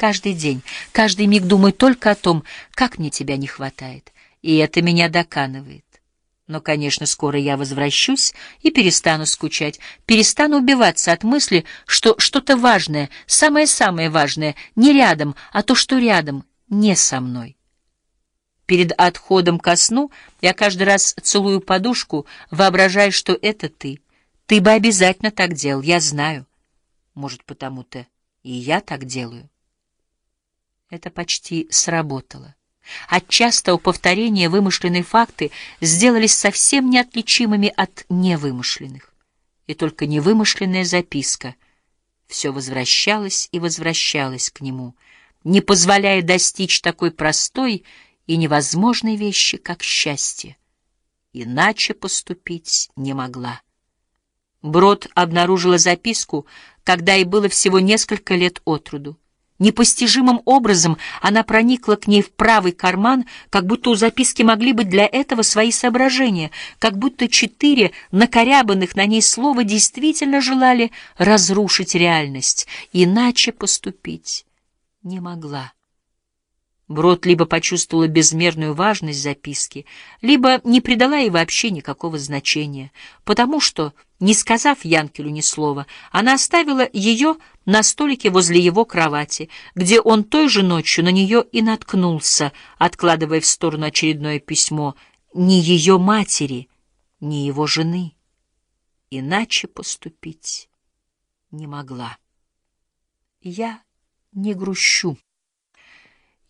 Каждый день, каждый миг думаю только о том, как мне тебя не хватает. И это меня доканывает. Но, конечно, скоро я возвращусь и перестану скучать, перестану убиваться от мысли, что что-то важное, самое-самое важное, не рядом, а то, что рядом, не со мной. Перед отходом ко сну я каждый раз целую подушку, воображая, что это ты. Ты бы обязательно так делал, я знаю. Может, потому-то и я так делаю. Это почти сработало. От частого повторения вымышленные факты сделались совсем неотличимыми от невымышленных. И только невымышленная записка все возвращалась и возвращалась к нему, не позволяя достичь такой простой и невозможной вещи, как счастье. Иначе поступить не могла. Брод обнаружила записку, когда ей было всего несколько лет от роду. Непостижимым образом она проникла к ней в правый карман, как будто у записки могли быть для этого свои соображения, как будто четыре накорябанных на ней слова действительно желали разрушить реальность, иначе поступить не могла. Брод либо почувствовала безмерную важность записки, либо не придала ей вообще никакого значения, потому что, не сказав Янкелю ни слова, она оставила ее на столике возле его кровати, где он той же ночью на нее и наткнулся, откладывая в сторону очередное письмо ни ее матери, ни его жены. Иначе поступить не могла. Я не грущу.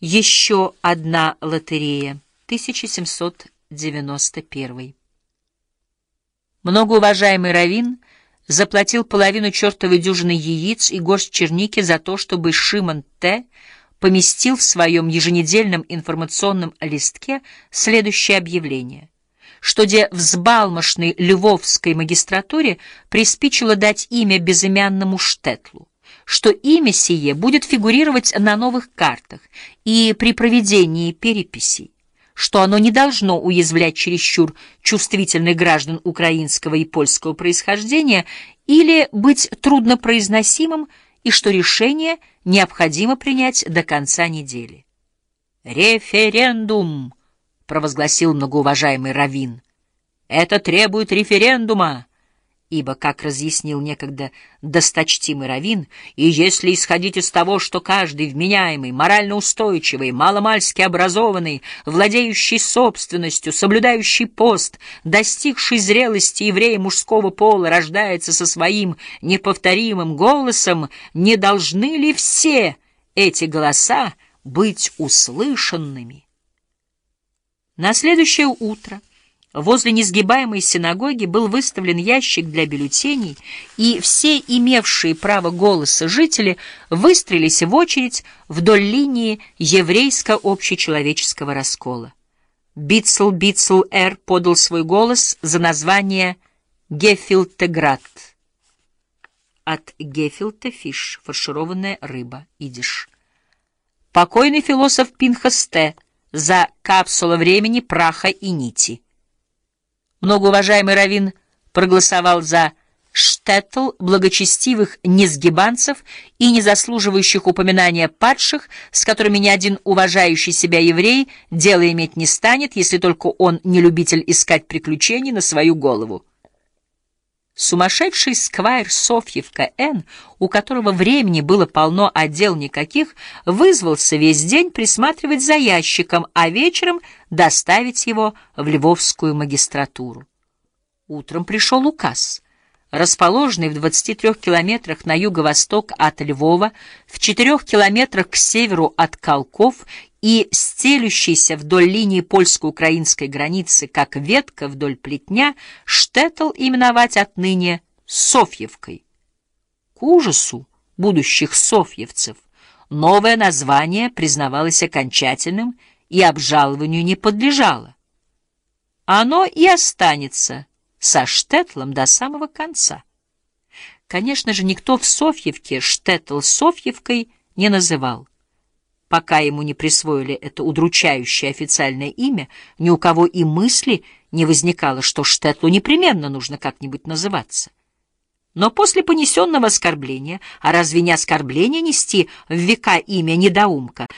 Еще одна лотерея. 1791. Многоуважаемый Равин заплатил половину чертовой дюжины яиц и горсть черники за то, чтобы Шимон Т. поместил в своем еженедельном информационном листке следующее объявление, что где взбалмошной львовской магистратуре приспичило дать имя безымянному Штетлу что имя сие будет фигурировать на новых картах и при проведении переписей, что оно не должно уязвлять чересчур чувствительных граждан украинского и польского происхождения или быть труднопроизносимым, и что решение необходимо принять до конца недели. «Референдум!» — провозгласил многоуважаемый Равин. «Это требует референдума!» Ибо, как разъяснил некогда досточтимый Равин, и если исходить из того, что каждый вменяемый, морально устойчивый, маломальски образованный, владеющий собственностью, соблюдающий пост, достигший зрелости еврея мужского пола, рождается со своим неповторимым голосом, не должны ли все эти голоса быть услышанными? На следующее утро Возле несгибаемой синагоги был выставлен ящик для бюллетеней, и все имевшие право голоса жители выстроились в очередь вдоль линии еврейско-общечеловеческого раскола. Битцл Битцл Р. подал свой голос за название Гефилтеград. От гефилте фиш, фаршированная рыба, идиш. Покойный философ Пинхас Т. за капсула времени, праха и нити. Многоуважаемый Равин проголосовал за штетл благочестивых несгибанцев и незаслуживающих упоминания падших, с которыми ни один уважающий себя еврей дело иметь не станет, если только он не любитель искать приключений на свою голову. Сумасшедший сквайр Софьевка Н., у которого времени было полно, а дел никаких, вызвался весь день присматривать за ящиком, а вечером доставить его в Львовскую магистратуру. Утром пришел указ. Расположенный в 23 километрах на юго-восток от Львова, в 4 километрах к северу от Колков и стелющийся вдоль линии польско-украинской границы, как ветка вдоль плетня, Штеттл именовать отныне Софьевкой. К ужасу будущих софьевцев новое название признавалось окончательным и обжалованию не подлежало. Оно и останется со Штетлом до самого конца. Конечно же, никто в Софьевке Штетл Софьевкой не называл. Пока ему не присвоили это удручающее официальное имя, ни у кого и мысли не возникало, что Штетлу непременно нужно как-нибудь называться. Но после понесенного оскорбления, а разве не оскорбление нести в века имя недоумка,